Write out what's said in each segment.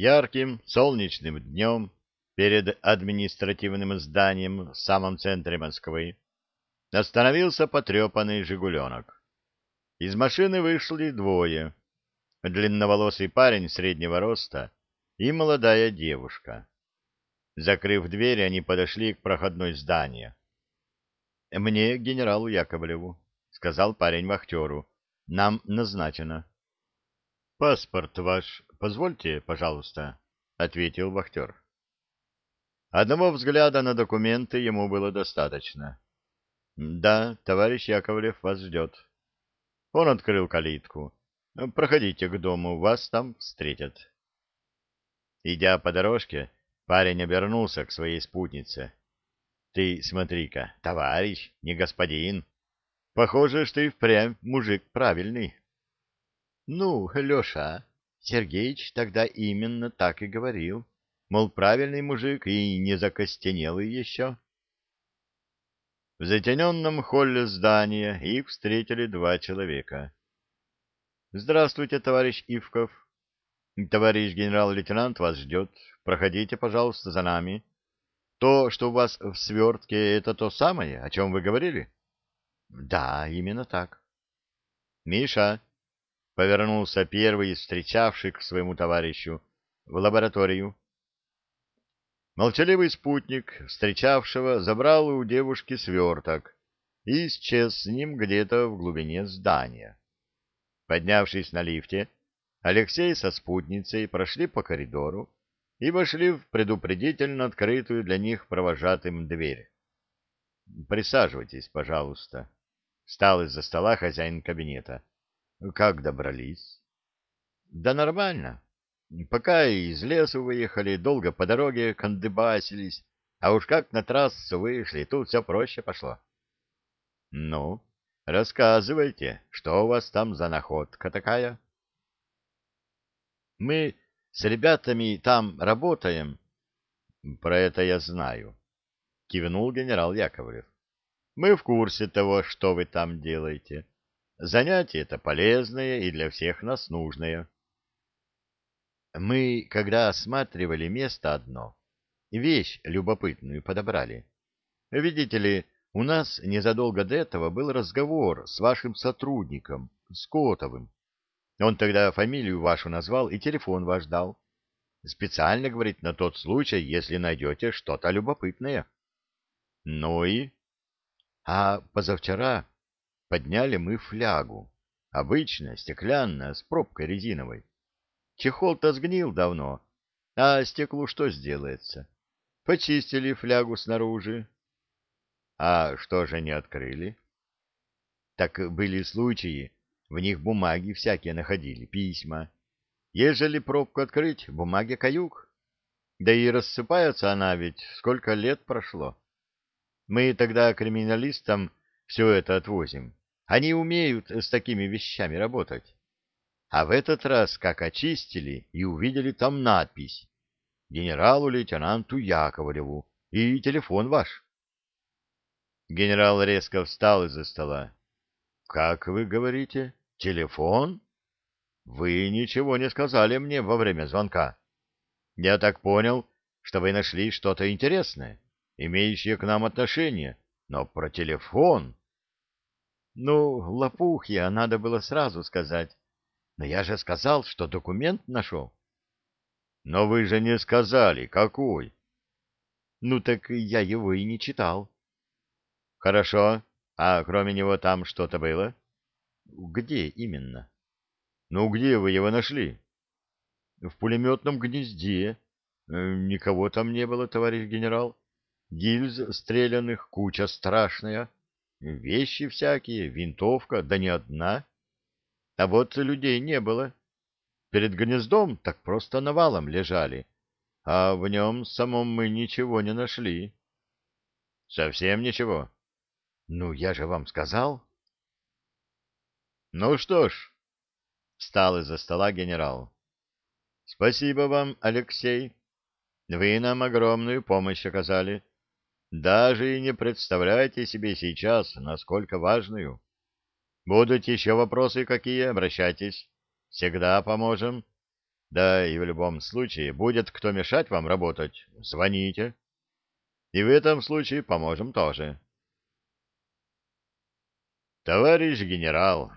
Ярким солнечным днем перед административным зданием в самом центре Москвы остановился потрепанный «Жигуленок». Из машины вышли двое. Длинноволосый парень среднего роста и молодая девушка. Закрыв дверь, они подошли к проходной зданию. — Мне, генералу Яковлеву, — сказал парень вахтеру. — Нам назначено. — Паспорт ваш позвольте, пожалуйста, — ответил вахтер. Одного взгляда на документы ему было достаточно. — Да, товарищ Яковлев вас ждет. Он открыл калитку. — Проходите к дому, вас там встретят. Идя по дорожке, парень обернулся к своей спутнице. — Ты смотри-ка, товарищ, не господин. Похоже, что и впрямь мужик правильный. — Ну, Леша, Сергеич тогда именно так и говорил. Мол, правильный мужик и не закостенелый еще. В затененном холле здания их встретили два человека. — Здравствуйте, товарищ Ивков. Товарищ генерал-лейтенант вас ждет. Проходите, пожалуйста, за нами. То, что у вас в свертке, это то самое, о чем вы говорили? Да, именно так. Миша, повернулся первый из встречавших к своему товарищу, в лабораторию. Молчаливый спутник встречавшего забрал у девушки сверток и исчез с ним где-то в глубине здания. Поднявшись на лифте, Алексей со спутницей прошли по коридору и вошли в предупредительно открытую для них провожатым дверь. «Присаживайтесь, пожалуйста», — встал из-за стола хозяин кабинета. «Как добрались?» «Да нормально. Пока из лесу выехали, долго по дороге кондыбасились, а уж как на трассу вышли, тут все проще пошло». «Ну, рассказывайте, что у вас там за находка такая?» Мы с ребятами там работаем. Про это я знаю, кивнул генерал Яковлев. Мы в курсе того, что вы там делаете. Занятие это полезное и для всех нас нужное. Мы, когда осматривали место одно, вещь любопытную подобрали. Видите ли, у нас незадолго до этого был разговор с вашим сотрудником, Скотовым. Он тогда фамилию вашу назвал и телефон ваш дал. Специально, говорит, на тот случай, если найдете что-то любопытное. Ну и? А позавчера подняли мы флягу. Обычная, стеклянная, с пробкой резиновой. Чехол-то сгнил давно, а стеклу что сделается? Почистили флягу снаружи. А что же не открыли? Так были случаи, в них бумаги всякие находили, письма. Ежели пробку открыть, бумаги каюк. Да и рассыпается она ведь, сколько лет прошло. Мы тогда криминалистам все это отвозим. Они умеют с такими вещами работать. А в этот раз как очистили и увидели там надпись «Генералу-лейтенанту Яковлеву» и телефон ваш. Генерал резко встал из-за стола. «Как вы говорите?» Телефон? Вы ничего не сказали мне во время звонка. Я так понял, что вы нашли что-то интересное, имеющее к нам отношение, но про телефон... Ну, лопухья, надо было сразу сказать. Но я же сказал, что документ нашел. Но вы же не сказали, какой. Ну так я его и не читал. Хорошо. А кроме него там что-то было? — где именно? Ну, где вы его нашли? В пулеметном гнезде. Э, никого там не было, товарищ генерал. Гильз стрелянных куча страшная. Вещи всякие, винтовка, да не одна. А вот людей не было. Перед гнездом так просто навалом лежали, а в нем самом мы ничего не нашли. Совсем ничего. Ну, я же вам сказал. Ну что ж, встал из-за стола генерал. Спасибо вам, Алексей. Вы нам огромную помощь оказали. Даже и не представляете себе сейчас, насколько важную. Будут еще вопросы какие, обращайтесь. Всегда поможем. Да и в любом случае, будет кто мешать вам работать, звоните. И в этом случае поможем тоже. Товарищ генерал,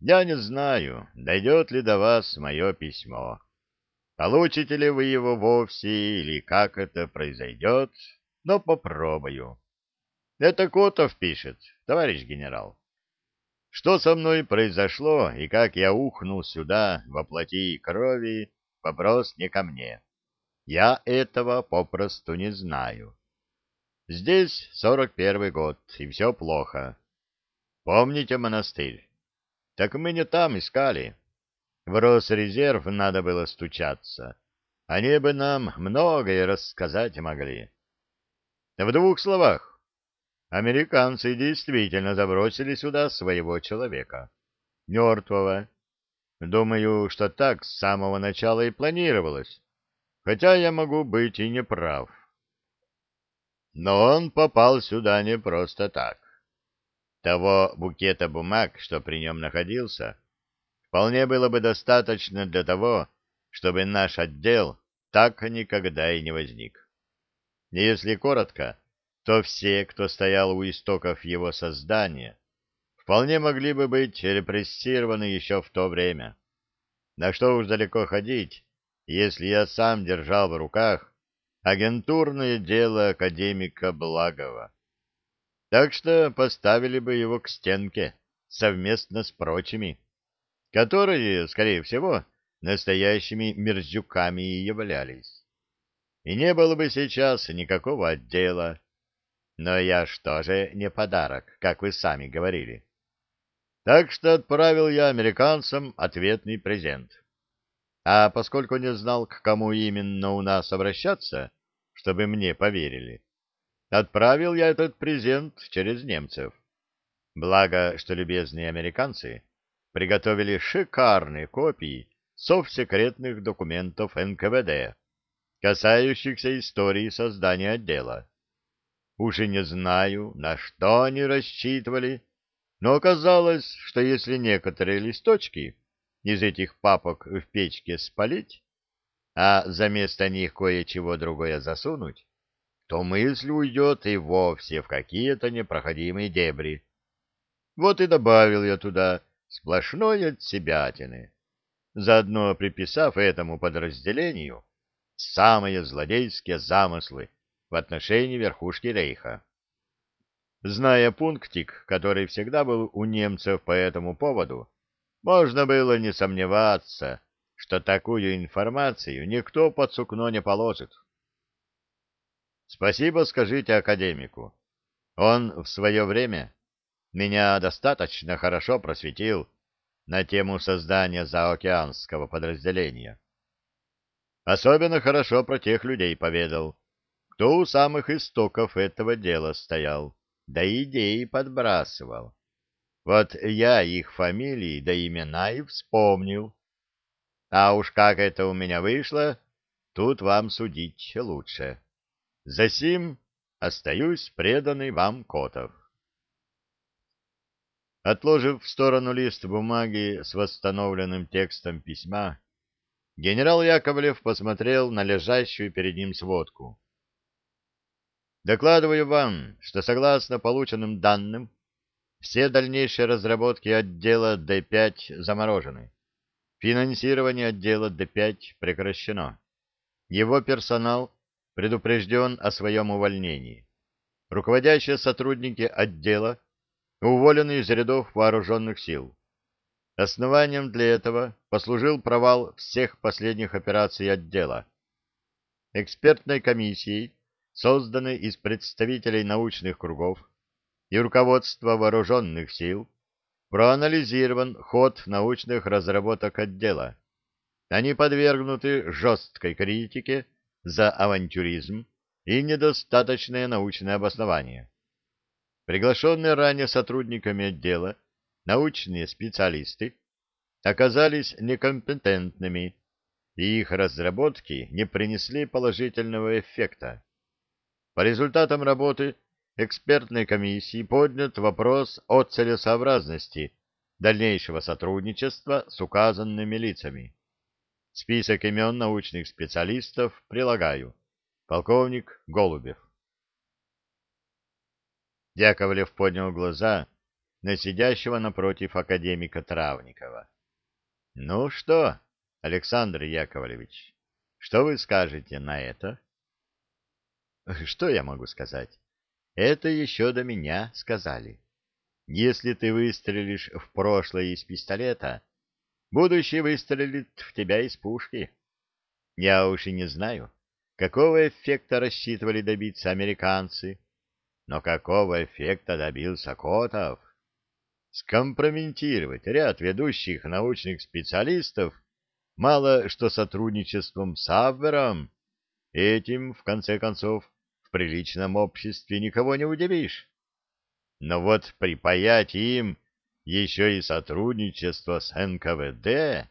я не знаю, дойдет ли до вас мое письмо. Получите ли вы его вовсе или как это произойдет, но попробую. Это Котов пишет, товарищ генерал. Что со мной произошло и как я ухнул сюда во плоти и крови, вопрос не ко мне. Я этого попросту не знаю. Здесь сорок первый год, и все плохо. Помните монастырь? Так мы не там искали. В Росрезерв надо было стучаться. Они бы нам многое рассказать могли. В двух словах. Американцы действительно забросили сюда своего человека. Мертвого. Думаю, что так с самого начала и планировалось. Хотя я могу быть и неправ. Но он попал сюда не просто так. Того букета бумаг, что при нем находился, вполне было бы достаточно для того, чтобы наш отдел так никогда и не возник. Если коротко, то все, кто стоял у истоков его создания, вполне могли бы быть репрессированы еще в то время. На что уж далеко ходить, если я сам держал в руках агентурное дело академика Благова так что поставили бы его к стенке совместно с прочими, которые, скорее всего, настоящими мерзюками и являлись. И не было бы сейчас никакого отдела. Но я ж тоже не подарок, как вы сами говорили. Так что отправил я американцам ответный презент. А поскольку не знал, к кому именно у нас обращаться, чтобы мне поверили, Отправил я этот презент через немцев. Благо, что любезные американцы приготовили шикарные копии совсекретных документов НКВД, касающихся истории создания отдела. Уж и не знаю, на что они рассчитывали, но оказалось, что если некоторые листочки из этих папок в печке спалить, а за место них кое-чего другое засунуть, то мысль уйдет и вовсе в какие-то непроходимые дебри. Вот и добавил я туда сплошной отсебятины, заодно приписав этому подразделению самые злодейские замыслы в отношении верхушки рейха. Зная пунктик, который всегда был у немцев по этому поводу, можно было не сомневаться, что такую информацию никто под сукно не положит. Спасибо скажите академику. Он в свое время меня достаточно хорошо просветил на тему создания заокеанского подразделения. Особенно хорошо про тех людей поведал, кто у самых истоков этого дела стоял, да идеи подбрасывал. Вот я их фамилии да имена и вспомнил. А уж как это у меня вышло, тут вам судить лучше. Засим остаюсь преданный вам Котов. Отложив в сторону лист бумаги с восстановленным текстом письма, генерал Яковлев посмотрел на лежащую перед ним сводку. Докладываю вам, что согласно полученным данным, все дальнейшие разработки отдела Д5 заморожены. Финансирование отдела Д5 прекращено. Его персонал предупрежден о своем увольнении. Руководящие сотрудники отдела уволены из рядов вооруженных сил. Основанием для этого послужил провал всех последних операций отдела. Экспертной комиссией, созданной из представителей научных кругов и руководства вооруженных сил, проанализирован ход научных разработок отдела. Они подвергнуты жесткой критике за авантюризм и недостаточное научное обоснование. Приглашенные ранее сотрудниками отдела научные специалисты оказались некомпетентными, и их разработки не принесли положительного эффекта. По результатам работы экспертной комиссии поднят вопрос о целесообразности дальнейшего сотрудничества с указанными лицами. Список имен научных специалистов прилагаю. Полковник Голубев. Яковлев поднял глаза на сидящего напротив академика Травникова. — Ну что, Александр Яковлевич, что вы скажете на это? — Что я могу сказать? Это еще до меня сказали. Если ты выстрелишь в прошлое из пистолета, будущее выстрелит в тебя из пушки. Я уж и не знаю, какого эффекта рассчитывали добиться американцы, но какого эффекта добился Котов? Скомпрометировать ряд ведущих научных специалистов мало что сотрудничеством с Абвером, этим, в конце концов, в приличном обществе никого не удивишь. Но вот припаять им еще и сотрудничество с НКВД,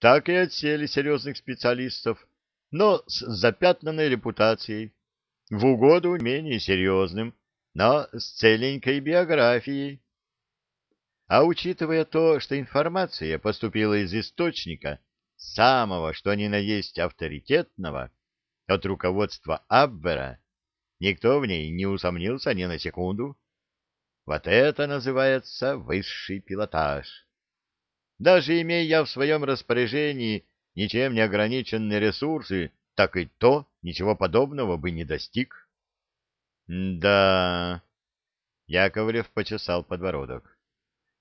так и отсели серьезных специалистов, но с запятнанной репутацией, в угоду менее серьезным, но с целенькой биографией. А учитывая то, что информация поступила из источника самого, что ни на есть авторитетного, от руководства Абвера, никто в ней не усомнился ни на секунду. Вот это называется высший пилотаж. Даже имея я в своем распоряжении ничем не ограниченные ресурсы, так и то ничего подобного бы не достиг. — Да, — Яковлев почесал подбородок. —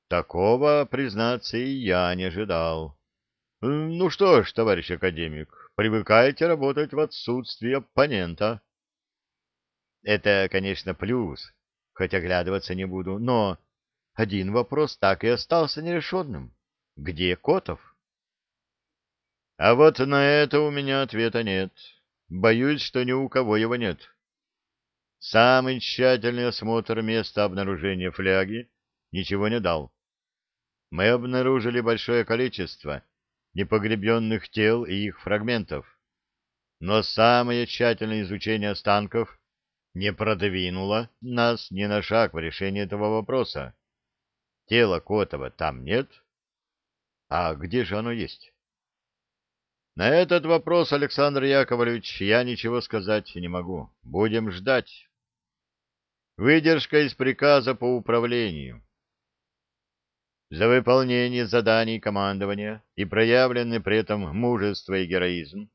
Такого, признаться, и я не ожидал. — Ну что ж, товарищ академик, привыкайте работать в отсутствии оппонента. — Это, конечно, плюс, хоть оглядываться не буду, но один вопрос так и остался нерешенным. Где Котов? — А вот на это у меня ответа нет. Боюсь, что ни у кого его нет. Самый тщательный осмотр места обнаружения фляги ничего не дал. Мы обнаружили большое количество непогребенных тел и их фрагментов, но самое тщательное изучение останков не продвинуло нас ни на шаг в решении этого вопроса. Тела Котова там нет. А где же оно есть? На этот вопрос, Александр Яковлевич, я ничего сказать не могу. Будем ждать. Выдержка из приказа по управлению. За выполнение заданий командования и проявленный при этом мужество и героизм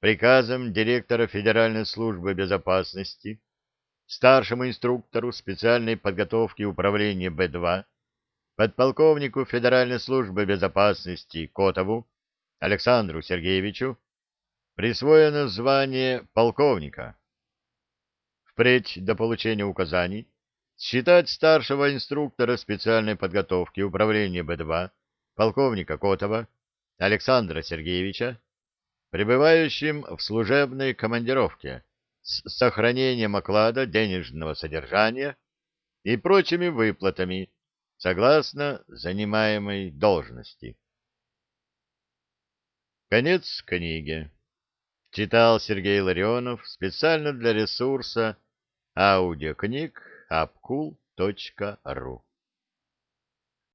приказом директора Федеральной службы безопасности старшему инструктору специальной подготовки управления Б-2 подполковнику Федеральной службы безопасности Котову Александру Сергеевичу присвоено звание полковника. Впредь до получения указаний считать старшего инструктора специальной подготовки управления Б-2 полковника Котова Александра Сергеевича пребывающим в служебной командировке с сохранением оклада денежного содержания и прочими выплатами согласно занимаемой должности. Конец книги. Читал Сергей Ларионов специально для ресурса аудиокниг apkul.ru